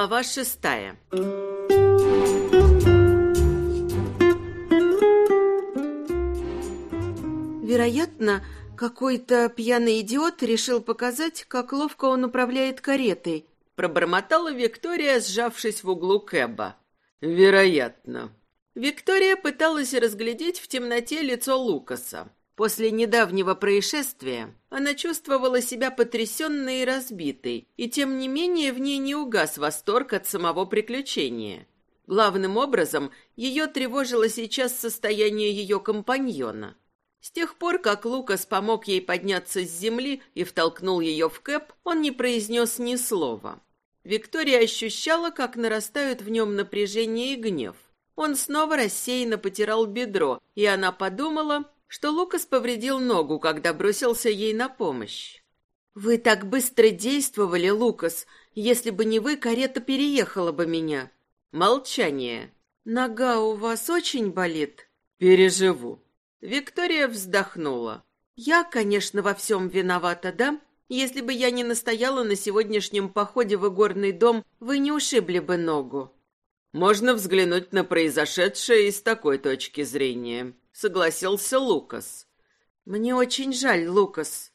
Глава шестая. Вероятно, какой-то пьяный идиот решил показать, как ловко он управляет каретой, пробормотала Виктория, сжавшись в углу Кэба. Вероятно. Виктория пыталась разглядеть в темноте лицо Лукаса. После недавнего происшествия она чувствовала себя потрясенной и разбитой, и тем не менее в ней не угас восторг от самого приключения. Главным образом ее тревожило сейчас состояние ее компаньона. С тех пор, как Лукас помог ей подняться с земли и втолкнул ее в кэп, он не произнес ни слова. Виктория ощущала, как нарастают в нем напряжение и гнев. Он снова рассеянно потирал бедро, и она подумала, что Лукас повредил ногу, когда бросился ей на помощь. «Вы так быстро действовали, Лукас. Если бы не вы, карета переехала бы меня». Молчание. «Нога у вас очень болит?» «Переживу». Виктория вздохнула. «Я, конечно, во всем виновата, да? Если бы я не настояла на сегодняшнем походе в игорный дом, вы не ушибли бы ногу». «Можно взглянуть на произошедшее из такой точки зрения согласился Лукас. Мне очень жаль, Лукас.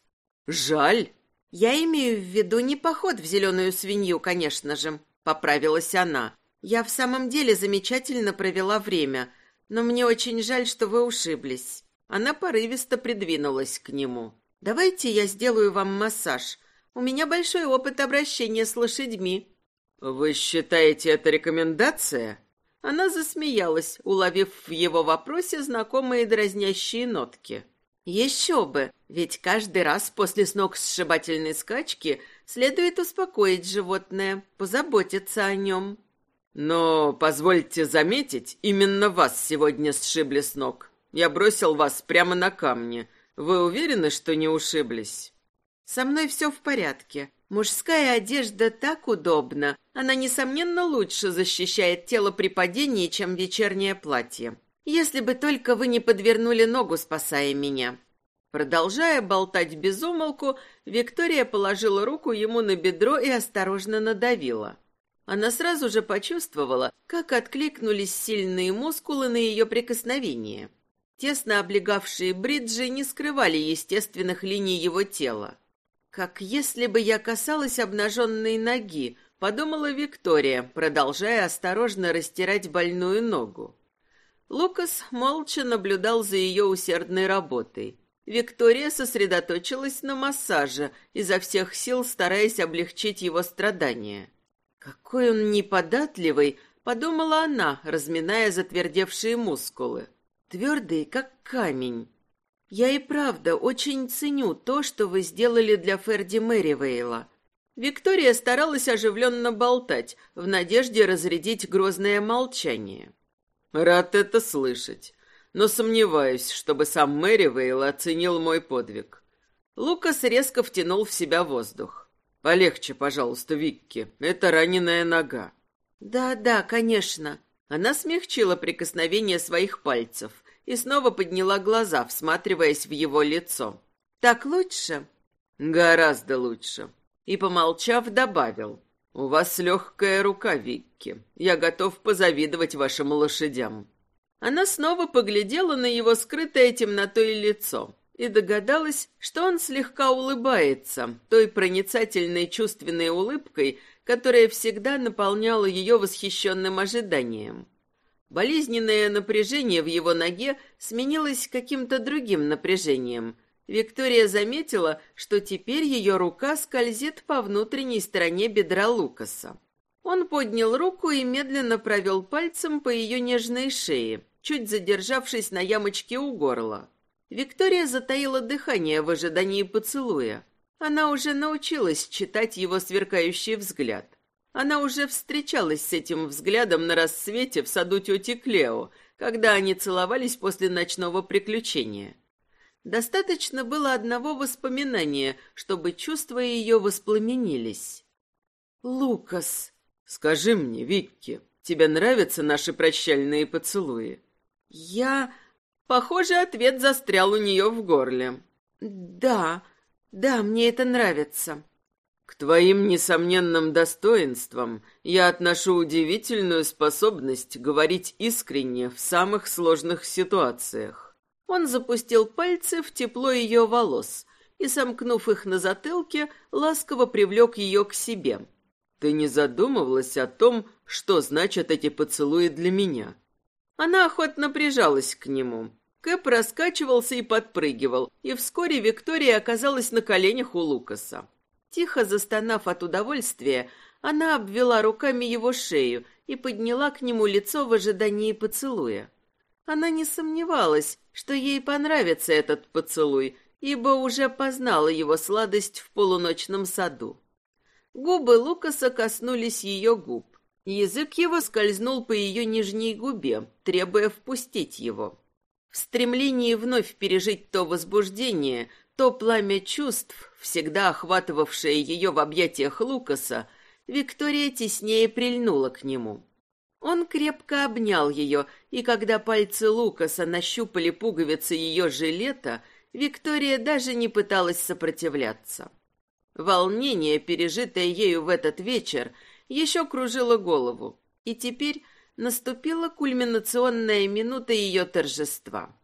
Жаль? Я имею в виду не поход в зеленую свинью, конечно же, поправилась она. Я в самом деле замечательно провела время, но мне очень жаль, что вы ушиблись. Она порывисто придвинулась к нему. Давайте я сделаю вам массаж. У меня большой опыт обращения с лошадьми. Вы считаете это рекомендация? Она засмеялась, уловив в его вопросе знакомые дразнящие нотки. Еще бы, ведь каждый раз после сногсшибательной скачки следует успокоить животное, позаботиться о нем. Но, позвольте заметить, именно вас сегодня сшибли с ног. Я бросил вас прямо на камни. Вы уверены, что не ушиблись? Со мной все в порядке. Мужская одежда так удобна. Она, несомненно, лучше защищает тело при падении, чем вечернее платье. Если бы только вы не подвернули ногу, спасая меня. Продолжая болтать без умолку, Виктория положила руку ему на бедро и осторожно надавила. Она сразу же почувствовала, как откликнулись сильные мускулы на ее прикосновение. Тесно облегавшие бриджи не скрывали естественных линий его тела. «Как если бы я касалась обнаженной ноги», — подумала Виктория, продолжая осторожно растирать больную ногу. Лукас молча наблюдал за ее усердной работой. Виктория сосредоточилась на массаже, изо всех сил стараясь облегчить его страдания. «Какой он неподатливый!» — подумала она, разминая затвердевшие мускулы. «Твердый, как камень». Я и правда очень ценю то, что вы сделали для Ферди Мэривейла. Виктория старалась оживленно болтать, в надежде разрядить грозное молчание. Рад это слышать, но сомневаюсь, чтобы сам Мэривейл оценил мой подвиг. Лукас резко втянул в себя воздух. Полегче, пожалуйста, Викки, это раненая нога. Да, да, конечно. Она смягчила прикосновение своих пальцев и снова подняла глаза, всматриваясь в его лицо. «Так лучше?» «Гораздо лучше». И, помолчав, добавил. «У вас легкая рука, Викки. Я готов позавидовать вашим лошадям». Она снова поглядела на его скрытое темнотой лицо и догадалась, что он слегка улыбается, той проницательной чувственной улыбкой, которая всегда наполняла ее восхищенным ожиданием. Болезненное напряжение в его ноге сменилось каким-то другим напряжением. Виктория заметила, что теперь ее рука скользит по внутренней стороне бедра Лукаса. Он поднял руку и медленно провел пальцем по ее нежной шее, чуть задержавшись на ямочке у горла. Виктория затаила дыхание в ожидании поцелуя. Она уже научилась читать его сверкающий взгляд. Она уже встречалась с этим взглядом на рассвете в саду тети Клео, когда они целовались после ночного приключения. Достаточно было одного воспоминания, чтобы чувства ее воспламенились. «Лукас!» «Скажи мне, Викки, тебе нравятся наши прощальные поцелуи?» «Я...» Похоже, ответ застрял у нее в горле. «Да, да, мне это нравится». К твоим несомненным достоинствам я отношу удивительную способность говорить искренне в самых сложных ситуациях. Он запустил пальцы в тепло ее волос и, сомкнув их на затылке, ласково привлек ее к себе. Ты не задумывалась о том, что значат эти поцелуи для меня? Она охотно прижалась к нему. Кэп раскачивался и подпрыгивал, и вскоре Виктория оказалась на коленях у Лукаса. Тихо застонав от удовольствия, она обвела руками его шею и подняла к нему лицо в ожидании поцелуя. Она не сомневалась, что ей понравится этот поцелуй, ибо уже познала его сладость в полуночном саду. Губы Лукаса коснулись ее губ. Язык его скользнул по ее нижней губе, требуя впустить его. В стремлении вновь пережить то возбуждение, то пламя чувств, всегда охватывавшее ее в объятиях Лукаса, Виктория теснее прильнула к нему. Он крепко обнял ее, и когда пальцы Лукаса нащупали пуговицы ее жилета, Виктория даже не пыталась сопротивляться. Волнение, пережитое ею в этот вечер, еще кружила голову, и теперь наступила кульминационная минута ее торжества.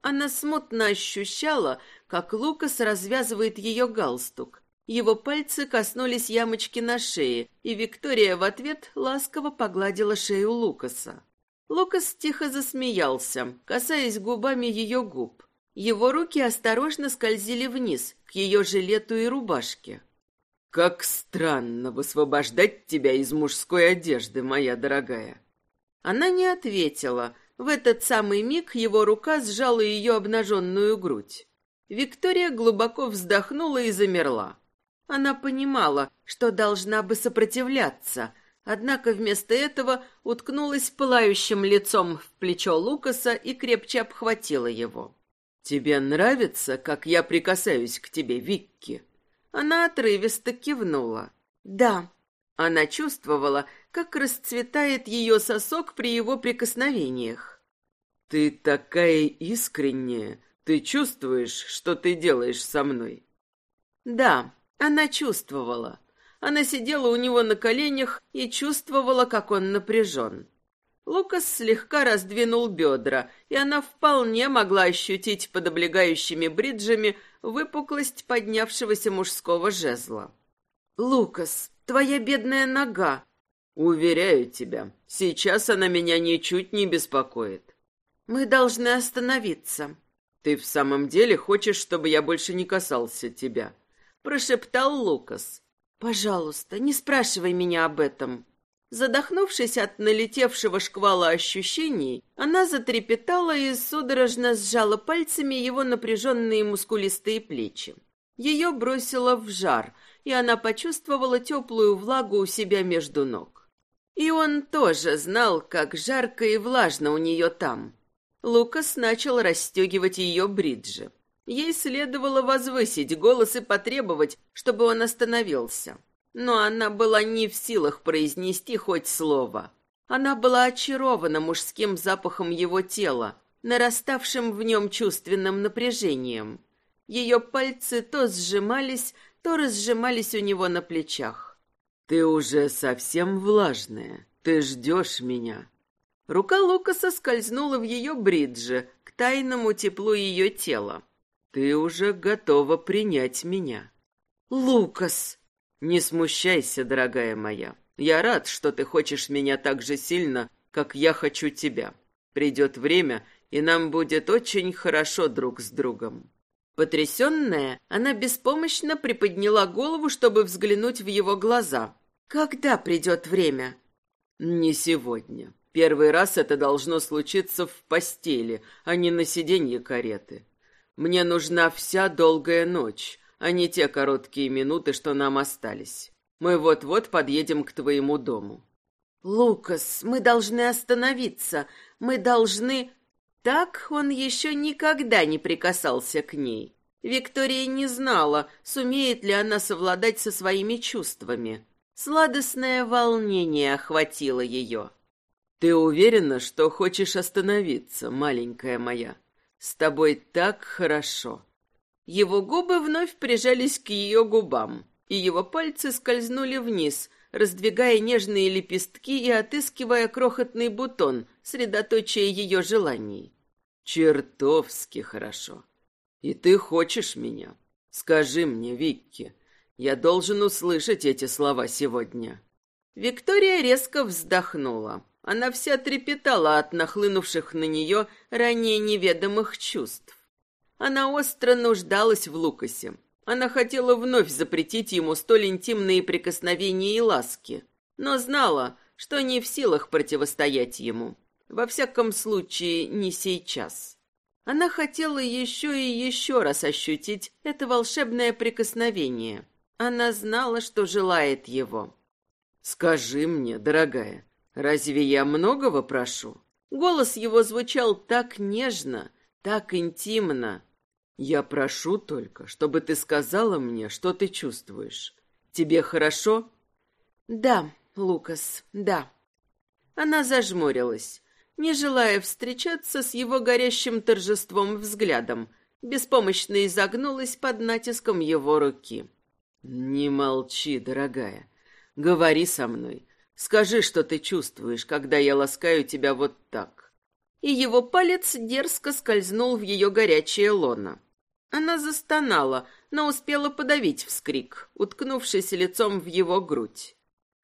Она смутно ощущала, как Лукас развязывает ее галстук. Его пальцы коснулись ямочки на шее, и Виктория в ответ ласково погладила шею Лукаса. Лукас тихо засмеялся, касаясь губами ее губ. Его руки осторожно скользили вниз, к ее жилету и рубашке. Как странно высвобождать тебя из мужской одежды, моя дорогая. Она не ответила. В этот самый миг его рука сжала ее обнаженную грудь. Виктория глубоко вздохнула и замерла. Она понимала, что должна бы сопротивляться, однако вместо этого уткнулась пылающим лицом в плечо Лукаса и крепче обхватила его. «Тебе нравится, как я прикасаюсь к тебе, Викки?» Она отрывисто кивнула. «Да». Она чувствовала, как расцветает ее сосок при его прикосновениях. «Ты такая искренняя. Ты чувствуешь, что ты делаешь со мной?» «Да, она чувствовала. Она сидела у него на коленях и чувствовала, как он напряжен. Лукас слегка раздвинул бедра, и она вполне могла ощутить под облегающими бриджами выпуклость поднявшегося мужского жезла. «Лукас, твоя бедная нога!» «Уверяю тебя, сейчас она меня ничуть не беспокоит». «Мы должны остановиться». «Ты в самом деле хочешь, чтобы я больше не касался тебя?» Прошептал Лукас. «Пожалуйста, не спрашивай меня об этом». Задохнувшись от налетевшего шквала ощущений, она затрепетала и судорожно сжала пальцами его напряженные мускулистые плечи. Ее бросило в жар, и она почувствовала теплую влагу у себя между ног. И он тоже знал, как жарко и влажно у нее там. Лукас начал расстегивать ее бриджи. Ей следовало возвысить голос и потребовать, чтобы он остановился но она была не в силах произнести хоть слово. Она была очарована мужским запахом его тела, нараставшим в нем чувственным напряжением. Ее пальцы то сжимались, то разжимались у него на плечах. «Ты уже совсем влажная. Ты ждешь меня». Рука Лукаса скользнула в ее бридже, к тайному теплу ее тела. «Ты уже готова принять меня». «Лукас!» Не смущайся, дорогая моя. Я рад, что ты хочешь меня так же сильно, как я хочу тебя. Придет время, и нам будет очень хорошо друг с другом. Потрясенная, она беспомощно приподняла голову, чтобы взглянуть в его глаза. Когда придет время? Не сегодня. Первый раз это должно случиться в постели, а не на сиденье кареты. Мне нужна вся долгая ночь, а не те короткие минуты, что нам остались. Мы вот-вот подъедем к твоему дому». «Лукас, мы должны остановиться. Мы должны...» Так он еще никогда не прикасался к ней. Виктория не знала, сумеет ли она совладать со своими чувствами. Сладостное волнение охватило ее. «Ты уверена, что хочешь остановиться, маленькая моя? С тобой так хорошо». Его губы вновь прижались к ее губам. и его пальцы скользнули вниз, раздвигая нежные лепестки и отыскивая крохотный бутон, средоточие ее желаний. «Чертовски хорошо. И ты хочешь меня? Скажи мне, Викки, я должен услышать эти слова сегодня». Виктория резко вздохнула. Она вся трепетала от нахлынувших на нее ранее неведомых чувств. Она остро нуждалась в Лукасе. Она хотела вновь запретить ему столь интимные прикосновения и ласки, но знала, что не в силах противостоять ему. Во всяком случае, не сейчас. Она хотела еще и еще раз ощутить это волшебное прикосновение. Она знала, что желает его. «Скажи мне, дорогая, разве я многого прошу?» Голос его звучал так нежно, так интимно. «Я прошу только, чтобы ты сказала мне, что ты чувствуешь. Тебе хорошо?» «Да, Лукас, да». Она зажмурилась, не желая встречаться с его горящим торжеством взглядом, беспомощно изогнулась под натиском его руки. «Не молчи, дорогая. Говори со мной. Скажи, что ты чувствуешь, когда я ласкаю тебя вот так. И его палец дерзко скользнул в ее горячее лоно. Она застонала, но успела подавить вскрик, уткнувшись лицом в его грудь.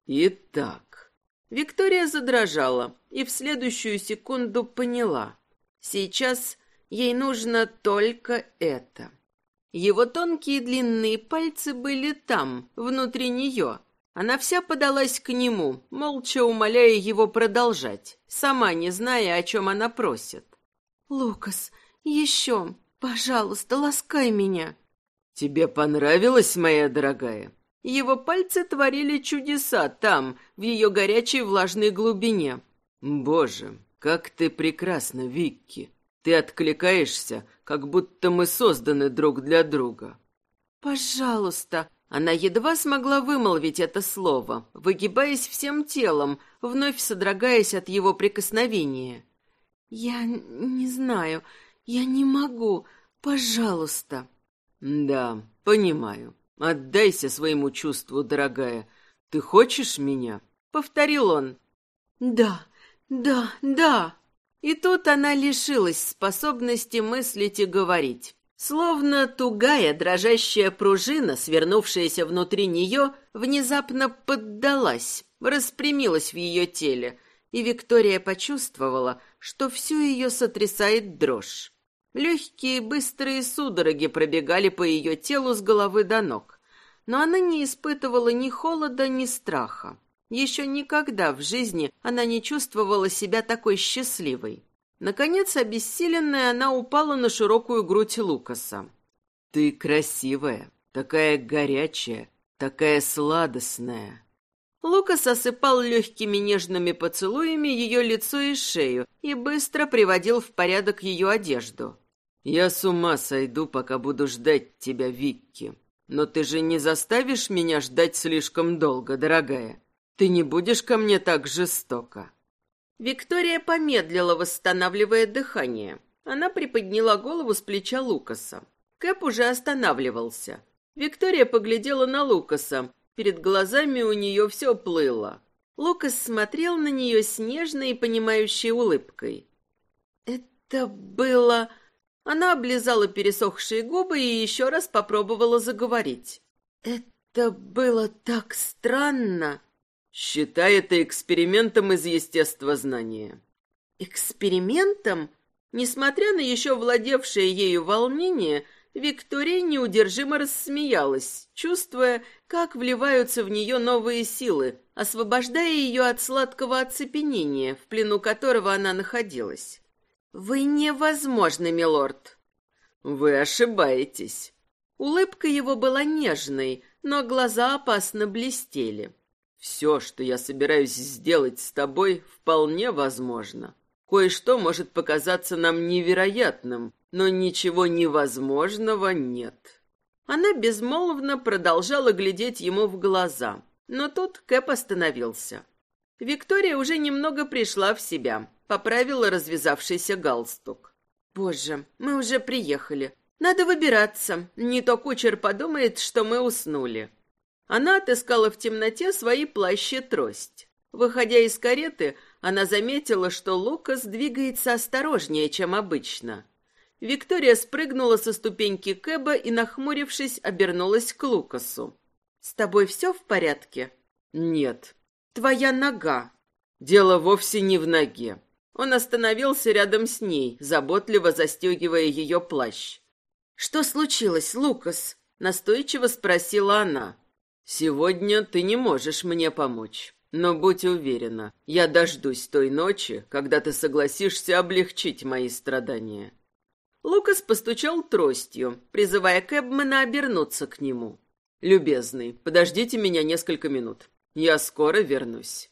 Итак, Виктория задрожала и в следующую секунду поняла. Сейчас ей нужно только это. Его тонкие длинные пальцы были там, внутри нее, она вся подалась к нему, молча умоляя его продолжать, сама не зная, о чем она просит. «Лукас, еще, пожалуйста, ласкай меня». «Тебе понравилось, моя дорогая?» Его пальцы творили чудеса там, в ее горячей влажной глубине. «Боже, как ты прекрасна, Викки! Ты откликаешься, как будто мы созданы друг для друга». «Пожалуйста», она едва смогла вымолвить это слово, выгибаясь всем телом, вновь содрогаясь от его прикосновения. «Я не знаю, я не могу, пожалуйста». «Да, понимаю. Отдайся своему чувству, дорогая. Ты хочешь меня?» — повторил он. «Да, да, да». И тут она лишилась способности мыслить и говорить. Словно тугая дрожащая пружина, свернувшаяся внутри нее, внезапно поддалась, распрямилась в ее теле, и Виктория почувствовала, что всю ее сотрясает дрожь. Легкие быстрые судороги пробегали по ее телу с головы до ног, но она не испытывала ни холода, ни страха. Еще никогда в жизни она не чувствовала себя такой счастливой. Наконец, обессиленная, она упала на широкую грудь Лукаса. «Ты красивая, такая горячая, такая сладостная». Лукас осыпал легкими нежными поцелуями ее лицо и шею и быстро приводил в порядок ее одежду. «Я с ума сойду, пока буду ждать тебя, Викки. Но ты же не заставишь меня ждать слишком долго, дорогая. Ты не будешь ко мне так жестоко». Виктория помедлила, восстанавливая дыхание. Она приподняла голову с плеча Лукаса. Кэп уже останавливался. Виктория поглядела на Лукаса. Перед глазами у нее все плыло. Лукас смотрел на нее с нежной и понимающей улыбкой. «Это было...» Она облизала пересохшие губы и еще раз попробовала заговорить. «Это было так странно!» Считай это экспериментом из естествознания. Экспериментом? Несмотря на еще владевшее ею волнение, Виктория неудержимо рассмеялась, чувствуя, как вливаются в нее новые силы, освобождая ее от сладкого оцепенения, в плену которого она находилась. «Вы невозможны, милорд!» «Вы ошибаетесь!» Улыбка его была нежной, но глаза опасно блестели. Все, что я собираюсь сделать с тобой, вполне возможно. Кое-что может показаться нам невероятным, но ничего невозможного нет. Она безмолвно продолжала глядеть ему в глаза, но тут Кэп остановился. Виктория уже немного пришла в себя, поправила развязавшийся галстук. «Боже, мы уже приехали. Надо выбираться, не то кучер подумает, что мы уснули». Она отыскала в темноте свои плащи трость. Выходя из кареты, она заметила, что Лукас двигается осторожнее, чем обычно. Виктория спрыгнула со ступеньки Кэба и, нахмурившись, обернулась к Лукасу. «С тобой все в порядке?» «Нет». «Твоя нога». «Дело вовсе не в ноге». Он остановился рядом с ней, заботливо застегивая ее плащ. «Что случилось, Лукас?» — настойчиво спросила она. «Сегодня ты не можешь мне помочь. Но будь уверена, я дождусь той ночи, когда ты согласишься облегчить мои страдания». Лукас постучал тростью, призывая Кэбмана обернуться к нему. «Любезный, подождите меня несколько минут. Я скоро вернусь».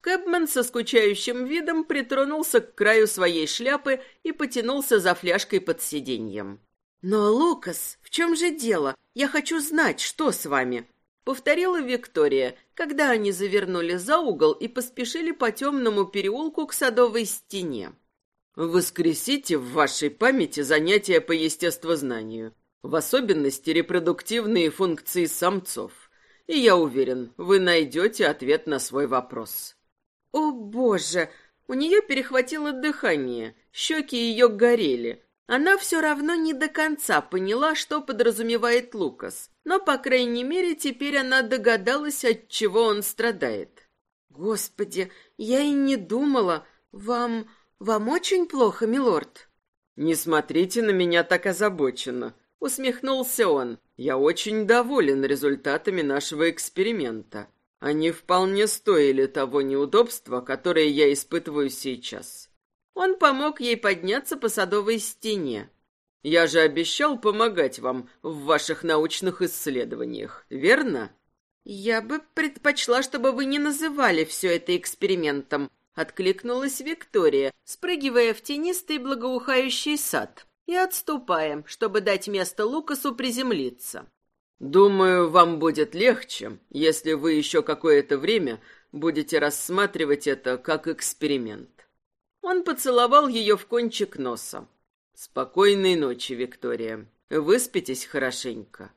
Кэбман со скучающим видом притронулся к краю своей шляпы и потянулся за фляжкой под сиденьем. «Но, Лукас, в чем же дело? Я хочу знать, что с вами?» Повторила Виктория, когда они завернули за угол и поспешили по темному переулку к садовой стене. Воскресите в вашей памяти занятия по естествознанию, в особенности репродуктивные функции самцов. И я уверен, вы найдете ответ на свой вопрос. О, боже! У нее перехватило дыхание, щеки ее горели. Она все равно не до конца поняла, что подразумевает Лукас, но, по крайней мере, теперь она догадалась, от чего он страдает. «Господи, я и не думала. Вам... вам очень плохо, милорд?» «Не смотрите на меня так озабоченно», — усмехнулся он. «Я очень доволен результатами нашего эксперимента. Они вполне стоили того неудобства, которое я испытываю сейчас». Он помог ей подняться по садовой стене. «Я же обещал помогать вам в ваших научных исследованиях, верно?» «Я бы предпочла, чтобы вы не называли все это экспериментом», — откликнулась Виктория, спрыгивая в тенистый благоухающий сад и отступая, чтобы дать место Лукасу приземлиться. «Думаю, вам будет легче, если вы еще какое-то время будете рассматривать это как эксперимент». Он поцеловал ее в кончик носа. «Спокойной ночи, Виктория. Выспитесь хорошенько».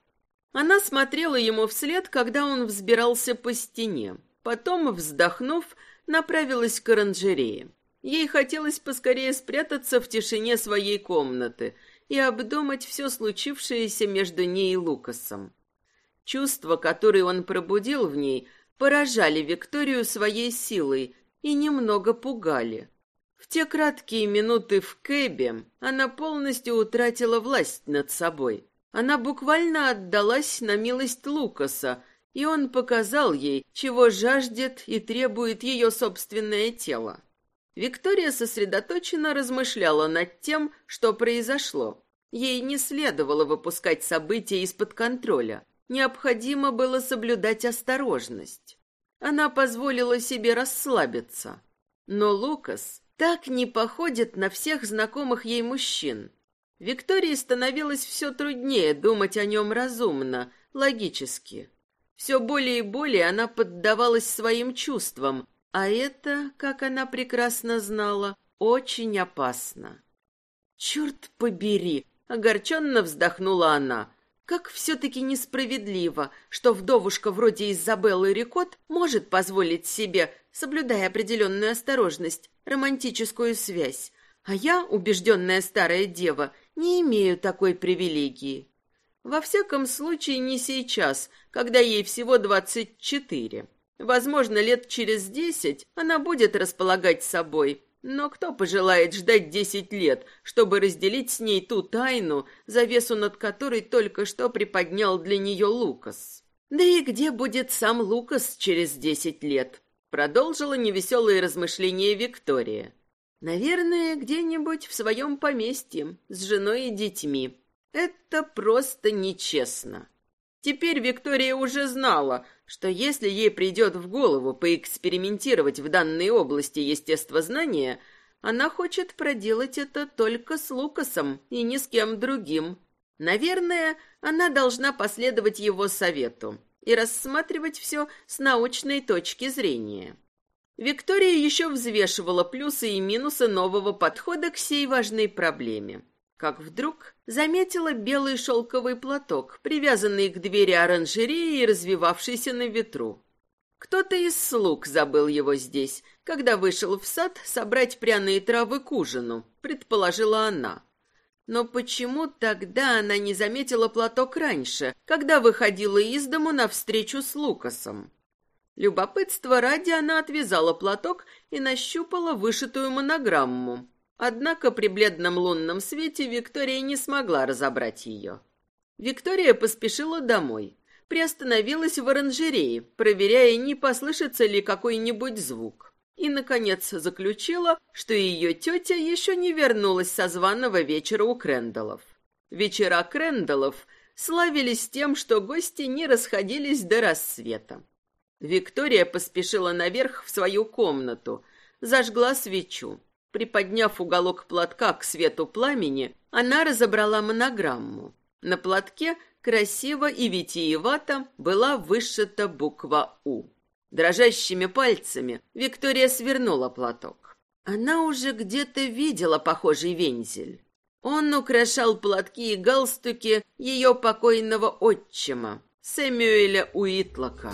Она смотрела ему вслед, когда он взбирался по стене. Потом, вздохнув, направилась к оранжерее. Ей хотелось поскорее спрятаться в тишине своей комнаты и обдумать все случившееся между ней и Лукасом. Чувства, которые он пробудил в ней, поражали Викторию своей силой и немного пугали. В те краткие минуты в Кэбе она полностью утратила власть над собой. Она буквально отдалась на милость Лукаса, и он показал ей, чего жаждет и требует ее собственное тело. Виктория сосредоточенно размышляла над тем, что произошло. Ей не следовало выпускать события из-под контроля. Необходимо было соблюдать осторожность. Она позволила себе расслабиться. Но Лукас так не походит на всех знакомых ей мужчин. Виктории становилось все труднее думать о нем разумно, логически. Все более и более она поддавалась своим чувствам, а это, как она прекрасно знала, очень опасно. «Черт побери!» — огорченно вздохнула она. «Как все-таки несправедливо, что вдовушка вроде Изабеллы Рикот может позволить себе, соблюдая определенную осторожность, романтическую связь, а я, убежденная старая дева, не имею такой привилегии. Во всяком случае, не сейчас, когда ей всего двадцать четыре. Возможно, лет через десять она будет располагать собой, но кто пожелает ждать десять лет, чтобы разделить с ней ту тайну, завесу над которой только что приподнял для нее Лукас? Да и где будет сам Лукас через десять лет? Продолжила невеселые размышления Виктория. Наверное, где-нибудь в своем поместье, с женой и детьми. Это просто нечестно. Теперь Виктория уже знала, что если ей придет в голову поэкспериментировать в данной области естествознания, она хочет проделать это только с Лукасом и ни с кем другим. Наверное, она должна последовать его совету и рассматривать все с научной точки зрения. Виктория еще взвешивала плюсы и минусы нового подхода к сей важной проблеме. как вдруг заметила белый шелковый платок, привязанный к двери оранжереи и развивавшийся на ветру. Кто-то из слуг забыл его здесь, когда вышел в сад собрать пряные травы к ужину, предположила она. Но почему тогда она не заметила платок раньше, когда выходила из дому навстречу с Лукасом? Любопытство ради она отвязала платок и нащупала вышитую монограмму. Однако при бледном лунном свете Виктория не смогла разобрать ее. Виктория поспешила домой. Приостановилась в оранжерее, проверяя, не послышится ли какой-нибудь звук. И, наконец, заключила, что ее тетя еще не вернулась со званого вечера у Крендалов. Вечера Крендалов славились тем, что гости не расходились до рассвета. Виктория поспешила наверх в свою комнату, зажгла свечу. Приподняв уголок платка к свету пламени, она разобрала монограмму. На платке красиво и витиевато была вышита буква «У». Дрожащими пальцами Виктория свернула платок. Она уже где-то видела похожий вензель. Он украшал платки и галстуки ее покойного отчима, Сэмюэля Уитлока.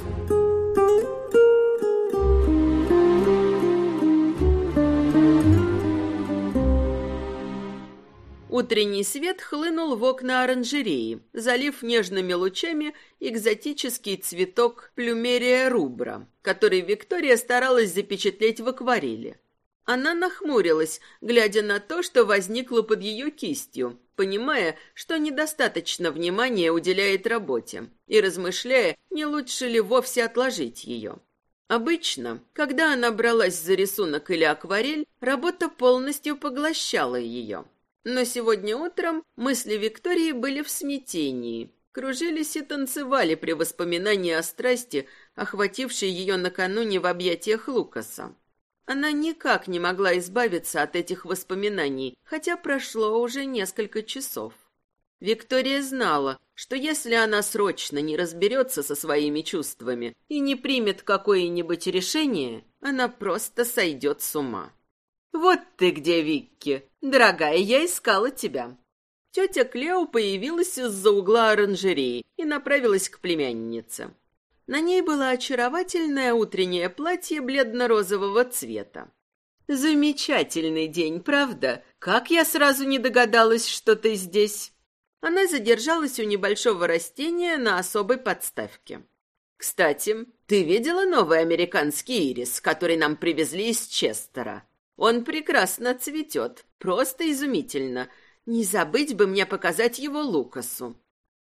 Утренний свет хлынул в окна оранжереи, залив нежными лучами экзотический цветок плюмерия рубра, который Виктория старалась запечатлеть в акварели. Она нахмурилась, глядя на то, что возникло под ее кистью, понимая, что недостаточно внимания уделяет работе, и размышляя, не лучше ли вовсе отложить ее. Обычно, когда она бралась за рисунок или акварель, работа полностью поглощала ее – но сегодня утром мысли Виктории были в смятении, кружились и танцевали при воспоминании о страсти, охватившей ее накануне в объятиях Лукаса. Она никак не могла избавиться от этих воспоминаний, хотя прошло уже несколько часов. Виктория знала, что если она срочно не разберется со своими чувствами и не примет какое-нибудь решение, она просто сойдет с ума. «Вот ты где, Викки! Дорогая, я искала тебя!» Тетя Клео появилась из-за угла оранжереи и направилась к племяннице. На ней было очаровательное утреннее платье бледно-розового цвета. «Замечательный день, правда? Как я сразу не догадалась, что ты здесь!» Она задержалась у небольшого растения на особой подставке. «Кстати, ты видела новый американский ирис, который нам привезли из Честера? Он прекрасно цветет, просто изумительно. Не забыть бы мне показать его Лукасу.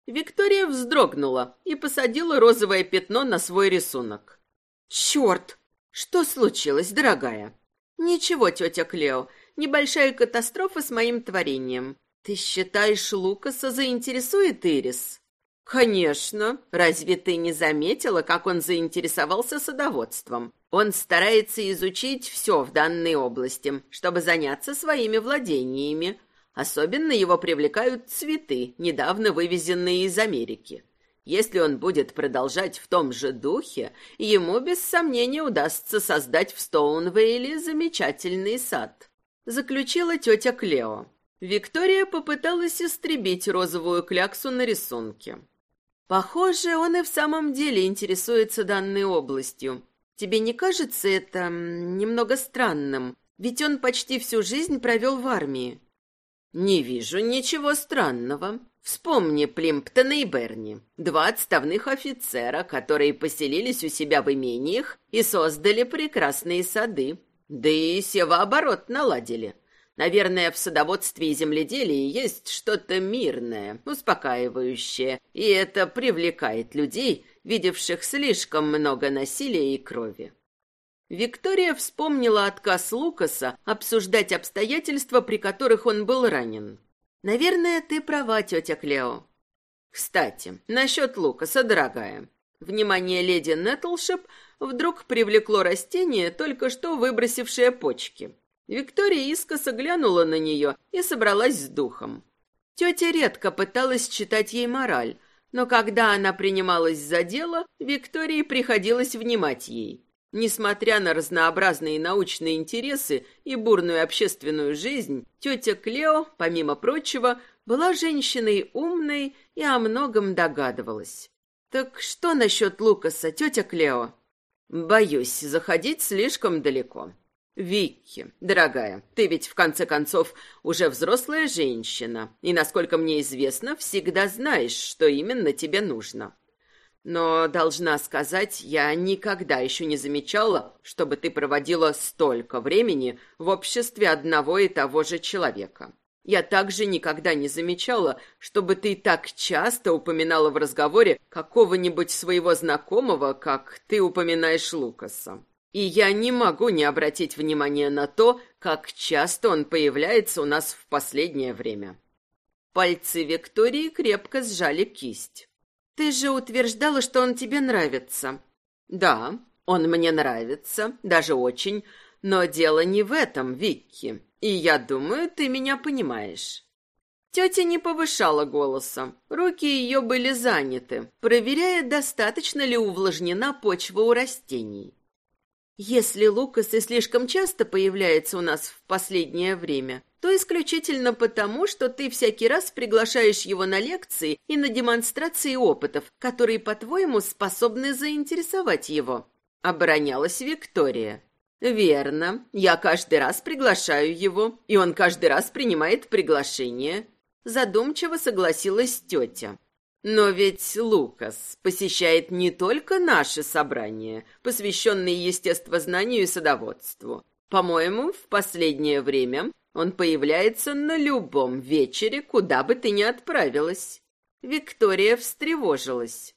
Виктория вздрогнула и посадила розовое пятно на свой рисунок. «Черт! Что случилось, дорогая?» «Ничего, тетя Клео, небольшая катастрофа с моим творением. Ты считаешь, Лукаса заинтересует Ирис?» «Конечно. Разве ты не заметила, как он заинтересовался садоводством? Он старается изучить все в данной области, чтобы заняться своими владениями. Особенно его привлекают цветы, недавно вывезенные из Америки. Если он будет продолжать в том же духе, ему без сомнения удастся создать в Стоунвейле замечательный сад. Заключила тетя Клео. Виктория попыталась истребить розовую кляксу на рисунке. Похоже, он и в самом деле интересуется данной областью. Тебе не кажется это немного странным? Ведь он почти всю жизнь провел в армии. Не вижу ничего странного. Вспомни Плимптона и Берни, два отставных офицера, которые поселились у себя в имениях и создали прекрасные сады. Да и севооборот наладили. Наверное, в садоводстве и земледелии есть что-то мирное, успокаивающее, и это привлекает людей, видевших слишком много насилия и крови. Виктория вспомнила отказ Лукаса обсуждать обстоятельства, при которых он был ранен. «Наверное, ты права, тетя Клео». «Кстати, насчет Лукаса, дорогая». Внимание леди Нетлшеп вдруг привлекло растение, только что выбросившее почки. Виктория искоса глянула на нее и собралась с духом. Тетя редко пыталась читать ей мораль, но когда она принималась за дело, Виктории приходилось внимать ей. Несмотря на разнообразные научные интересы и бурную общественную жизнь, тетя Клео, помимо прочего, была женщиной умной и о многом догадывалась. «Так что насчет Лукаса, тетя Клео?» «Боюсь заходить слишком далеко. Викки, дорогая, ты ведь в конце концов уже взрослая женщина, и, насколько мне известно, всегда знаешь, что именно тебе нужно. Но, должна сказать, я никогда еще не замечала, чтобы ты проводила столько времени в обществе одного и того же человека. Я также никогда не замечала, чтобы ты так часто упоминала в разговоре какого-нибудь своего знакомого, как ты упоминаешь Лукаса. И я не могу не обратить внимания на то, как часто он появляется у нас в последнее время. Пальцы Виктории крепко сжали кисть. Ты же утверждала, что он тебе нравится. Да, он мне нравится, даже очень, но дело не в этом, Викки. И я думаю, ты меня понимаешь. Тетя не повышала голоса. Руки ее были заняты, проверяя, достаточно ли увлажнена почва у растений. Если Лукас и слишком часто появляется у нас в последнее время, то исключительно потому, что ты всякий раз приглашаешь его на лекции и на демонстрации опытов, которые, по-твоему, способны заинтересовать его. Оборонялась Виктория. Верно. Я каждый раз приглашаю его, и он каждый раз принимает приглашение. Задумчиво согласилась тетя. Но ведь Лукас посещает не только наши собрания, посвященные естествознанию и садоводству. По-моему, в последнее время он появляется на любом вечере, куда бы ты ни отправилась. Виктория встревожилась.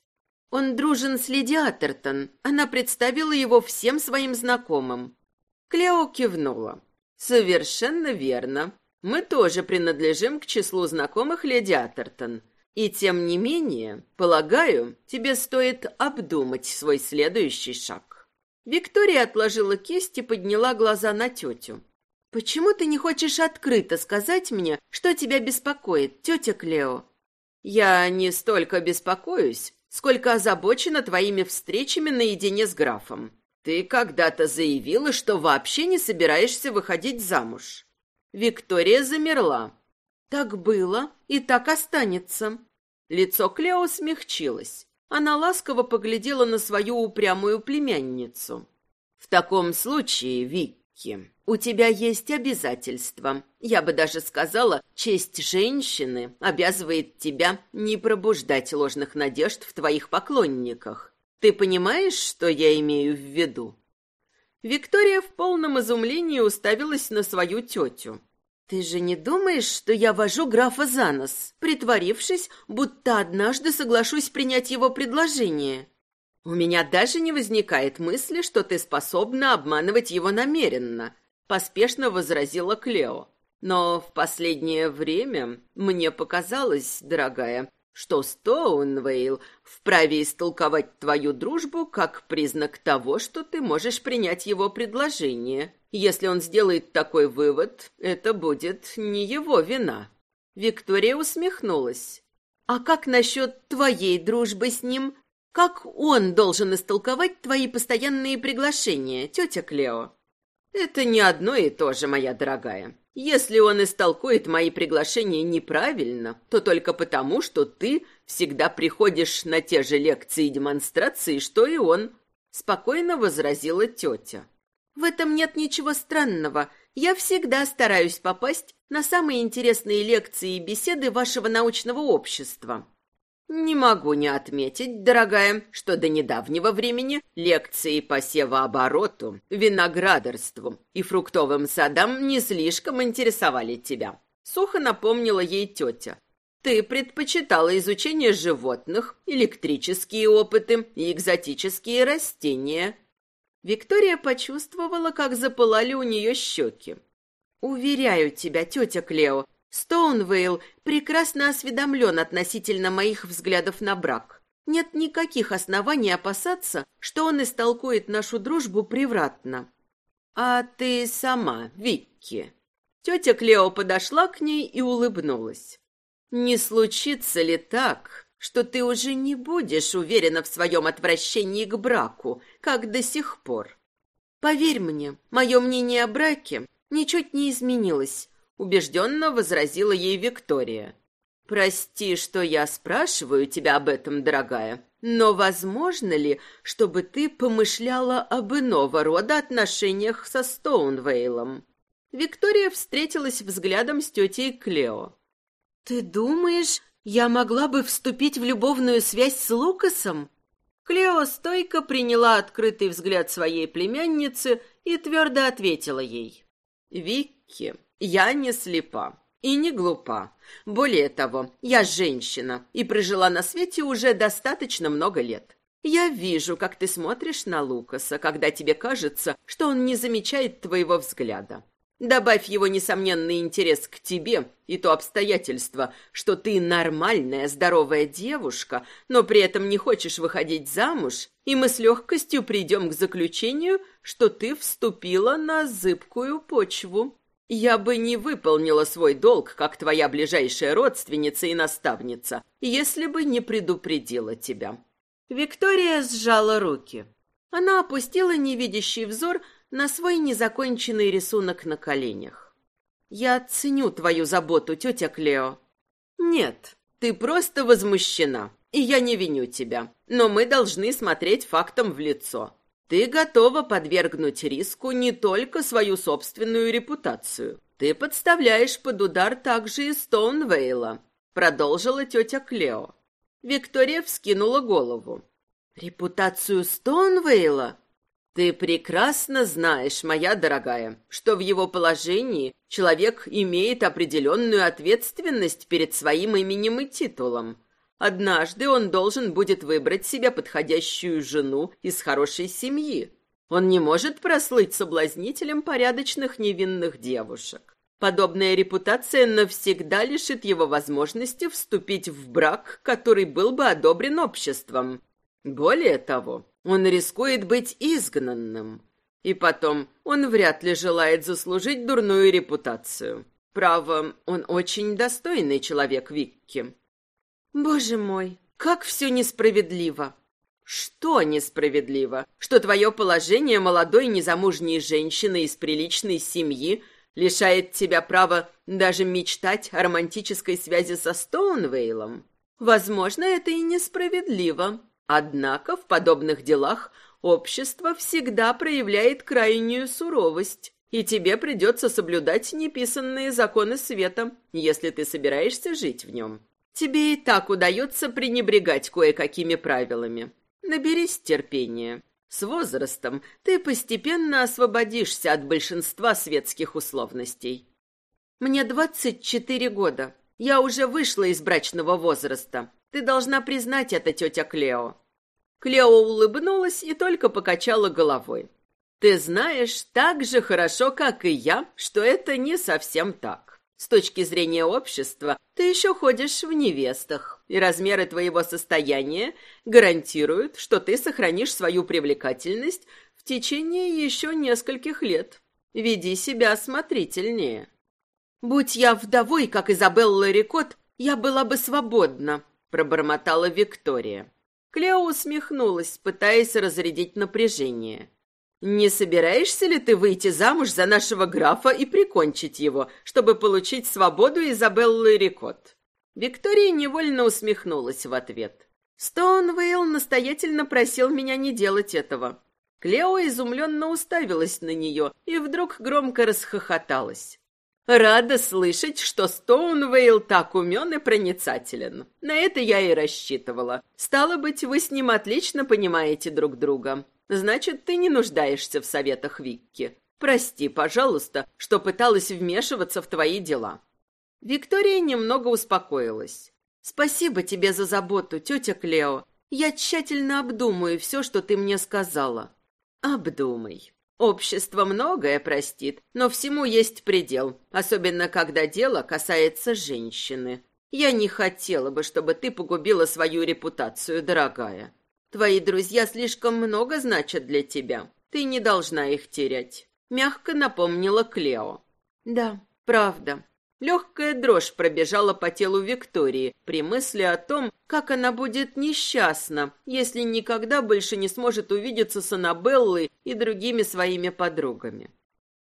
Он дружен с Леди Атертон. Она представила его всем своим знакомым. Клео кивнула. Совершенно верно. Мы тоже принадлежим к числу знакомых леди Атертон. И тем не менее, полагаю, тебе стоит обдумать свой следующий шаг. Виктория отложила кисть и подняла глаза на тетю. «Почему ты не хочешь открыто сказать мне, что тебя беспокоит, тетя Клео?» «Я не столько беспокоюсь, сколько озабочена твоими встречами наедине с графом. Ты когда-то заявила, что вообще не собираешься выходить замуж». Виктория замерла. «Так было и так останется». Лицо Клео смягчилось. Она ласково поглядела на свою упрямую племянницу. «В таком случае, Викки, у тебя есть обязательства. Я бы даже сказала, честь женщины обязывает тебя не пробуждать ложных надежд в твоих поклонниках. Ты понимаешь, что я имею в виду?» Виктория в полном изумлении уставилась на свою тетю. «Ты же не думаешь, что я вожу графа за нос, притворившись, будто однажды соглашусь принять его предложение? У меня даже не возникает мысли, что ты способна обманывать его намеренно», поспешно возразила Клео. Но в последнее время мне показалось, дорогая, что Стоунвейл вправе истолковать твою дружбу как признак того, что ты можешь принять его предложение. Если он сделает такой вывод, это будет не его вина. Виктория усмехнулась. А как насчет твоей дружбы с ним? Как он должен истолковать твои постоянные приглашения, тетя Клео? Это не одно и то же, моя дорогая. Если он истолкует мои приглашения неправильно, то только потому, что ты всегда приходишь на те же лекции и демонстрации, что и он, спокойно возразила тетя. В этом нет ничего странного. Я всегда стараюсь попасть на самые интересные лекции и беседы вашего научного общества. Не могу не отметить, дорогая, что до недавнего времени лекции по севообороту, виноградарству и фруктовым садам не слишком интересовали тебя. Сухо напомнила ей тетя. Ты предпочитала изучение животных, электрические опыты и экзотические растения. Виктория почувствовала, как запылали у нее щеки. «Уверяю тебя, тетя Клео, Стоунвейл прекрасно осведомлен относительно моих взглядов на брак. Нет никаких оснований опасаться, что он истолкует нашу дружбу превратно. А ты сама, Викки. Тетя Клео подошла к ней и улыбнулась. Не случится ли так, что ты уже не будешь уверена в своем отвращении к браку, как до сих пор. Поверь мне, мое мнение о браке ничуть не изменилось, убежденно возразила ей Виктория. Прости, что я спрашиваю тебя об этом, дорогая, но возможно ли, чтобы ты помышляла об иного рода отношениях со Стоунвейлом? Виктория встретилась взглядом с тетей Клео. «Ты думаешь, я могла бы вступить в любовную связь с Лукасом?» Клео стойко приняла открытый взгляд своей племянницы и твердо ответила ей. «Викки, я не слепа и не глупа. Более того, я женщина и прожила на свете уже достаточно много лет. Я вижу, как ты смотришь на Лукаса, когда тебе кажется, что он не замечает твоего взгляда. Добавь его несомненный интерес к тебе и то обстоятельство, что ты нормальная, здоровая девушка, но при этом не хочешь выходить замуж, и мы с легкостью придем к заключению, что ты вступила на зыбкую почву. Я бы не выполнила свой долг, как твоя ближайшая родственница и наставница, если бы не предупредила тебя». Виктория сжала руки. Она опустила невидящий взор на свой незаконченный рисунок на коленях. «Я ценю твою заботу, тетя Клео». «Нет, ты просто возмущена, и я не виню тебя. Но мы должны смотреть фактом в лицо. Ты готова подвергнуть риску не только свою собственную репутацию. Ты подставляешь под удар также и Стоунвейла», — продолжила тетя Клео. Виктория вскинула голову. «Репутацию Стоунвейла?» Ты прекрасно знаешь, моя дорогая, что в его положении человек имеет определенную ответственность перед своим именем и титулом. Однажды он должен будет выбрать себе подходящую жену из хорошей семьи. Он не может прослыть соблазнителем порядочных невинных девушек. Подобная репутация навсегда лишит его возможности вступить в брак, который был бы одобрен обществом. Более того, он рискует быть изгнанным. И потом, он вряд ли желает заслужить дурную репутацию. Право, он очень достойный человек, Викки. Боже мой, как все несправедливо. Что несправедливо? Что твое положение молодой незамужней женщины из приличной семьи лишает тебя права даже мечтать о романтической связи со Стоунвейлом? Возможно, это и несправедливо, Однако в подобных делах общество всегда проявляет крайнюю суровость, и тебе придется соблюдать неписанные законы света, если ты собираешься жить в нем. Тебе и так удается пренебрегать кое-какими правилами. Наберись терпения. С возрастом ты постепенно освободишься от большинства светских условностей. Мне двадцать четыре года. Я уже вышла из брачного возраста. Ты должна признать это, тетя Клео. Клео улыбнулась и только покачала головой. Ты знаешь так же хорошо, как и я, что это не совсем так. С точки зрения общества, ты еще ходишь в невестах, и размеры твоего состояния гарантируют, что ты сохранишь свою привлекательность в течение еще нескольких лет. Веди себя осмотрительнее. Будь я вдовой, как Изабелла Рикот, я была бы свободна, пробормотала Виктория. Клео усмехнулась, пытаясь разрядить напряжение. «Не собираешься ли ты выйти замуж за нашего графа и прикончить его, чтобы получить свободу Изабеллы Рикот?» Виктория невольно усмехнулась в ответ. Стоунвейл настоятельно просил меня не делать этого. Клео изумленно уставилась на нее и вдруг громко расхохоталась. Рада слышать, что Стоунвейл так умен и проницателен. На это я и рассчитывала. Стало быть, вы с ним отлично понимаете друг друга. Значит, ты не нуждаешься в советах Викки. Прости, пожалуйста, что пыталась вмешиваться в твои дела. Виктория немного успокоилась. Спасибо тебе за заботу, тетя Клео. Я тщательно обдумаю все, что ты мне сказала. Обдумай. Общество многое простит, но всему есть предел, особенно когда дело касается женщины. Я не хотела бы, чтобы ты погубила свою репутацию, дорогая. Твои друзья слишком много значат для тебя. Ты не должна их терять. Мягко напомнила Клео. Да, правда. Легкая дрожь пробежала по телу Виктории при мысли о том, как она будет несчастна, если никогда больше не сможет увидеться с Аннабеллой и другими своими подругами.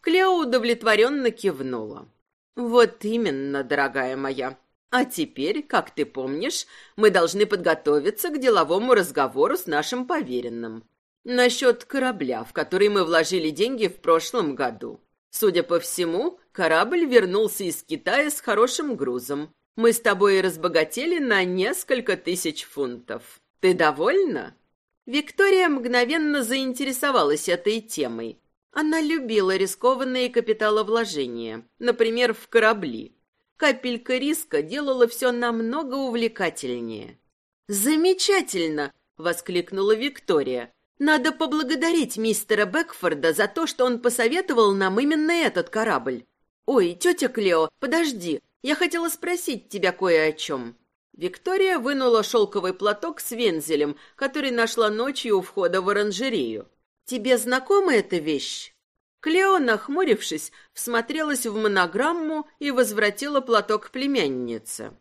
Клео удовлетворенно кивнула. «Вот именно, дорогая моя. А теперь, как ты помнишь, мы должны подготовиться к деловому разговору с нашим поверенным. Насчет корабля, в который мы вложили деньги в прошлом году. Судя по всему, корабль вернулся из Китая с хорошим грузом. Мы с тобой разбогатели на несколько тысяч фунтов. Ты довольна? Виктория мгновенно заинтересовалась этой темой. Она любила рискованные капиталовложения, например, в корабли. Капелька риска делала все намного увлекательнее. «Замечательно!» — воскликнула Виктория. Надо поблагодарить мистера Бекфорда за то, что он посоветовал нам именно этот корабль. Ой, тетя Клео, подожди, я хотела спросить тебя кое о чем. Виктория вынула шелковый платок с вензелем, который нашла ночью у входа в оранжерею. Тебе знакома эта вещь? Клео, нахмурившись, всмотрелась в монограмму и возвратила платок племяннице.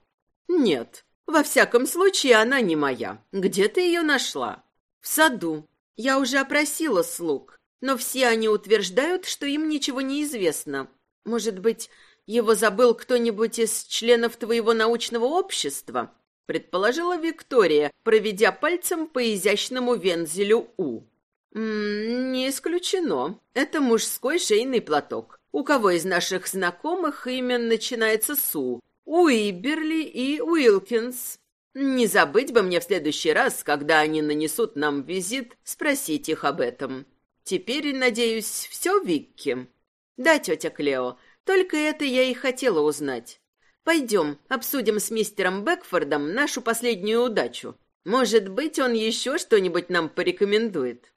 «Нет, во всяком случае, она не моя. Где ты ее нашла?» «В саду. Я уже опросила слуг, но все они утверждают, что им ничего не известно. Может быть, его забыл кто-нибудь из членов твоего научного общества?» предположила Виктория, проведя пальцем по изящному вензелю «У». «М -м, «Не исключено. Это мужской шейный платок. У кого из наших знакомых имя начинается с «У»? Уиберли и Уилкинс. Не забыть бы мне в следующий раз, когда они нанесут нам визит, спросить их об этом. Теперь, надеюсь, все, Викки? Да, тетя Клео, только это я и хотела узнать. Пойдем, обсудим с мистером Бекфордом нашу последнюю удачу. Может быть, он еще что-нибудь нам порекомендует.